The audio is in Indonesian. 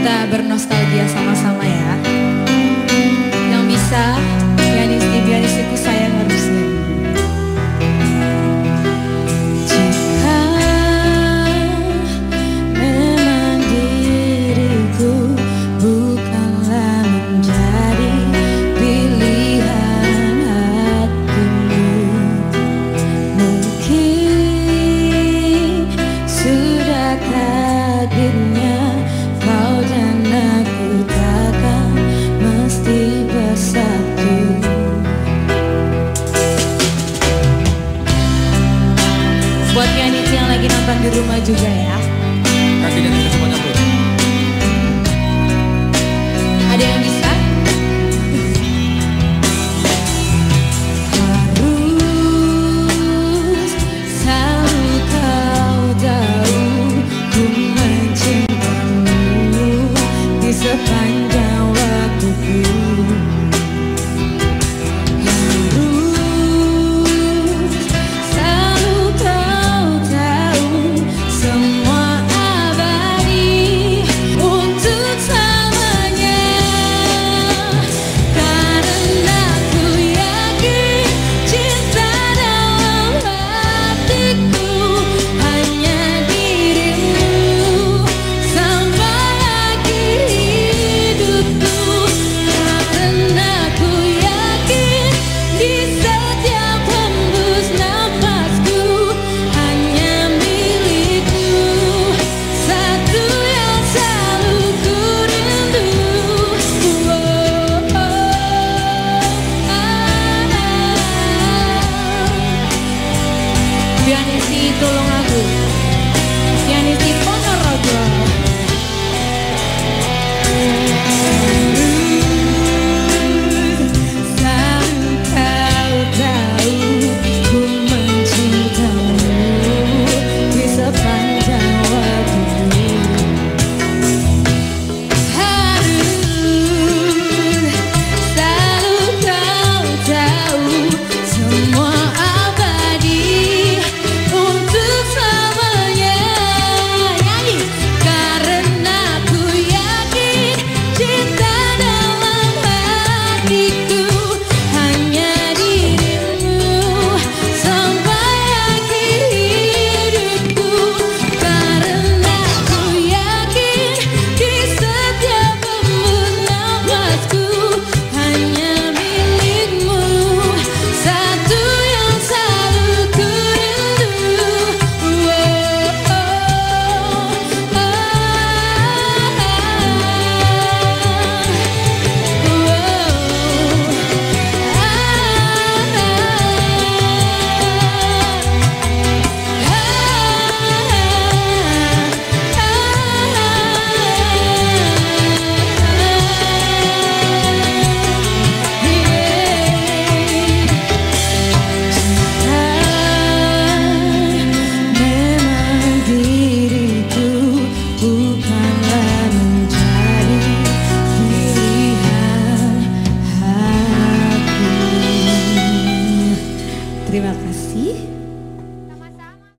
kita bernostalgia sama-sama ya. forma de ganhar.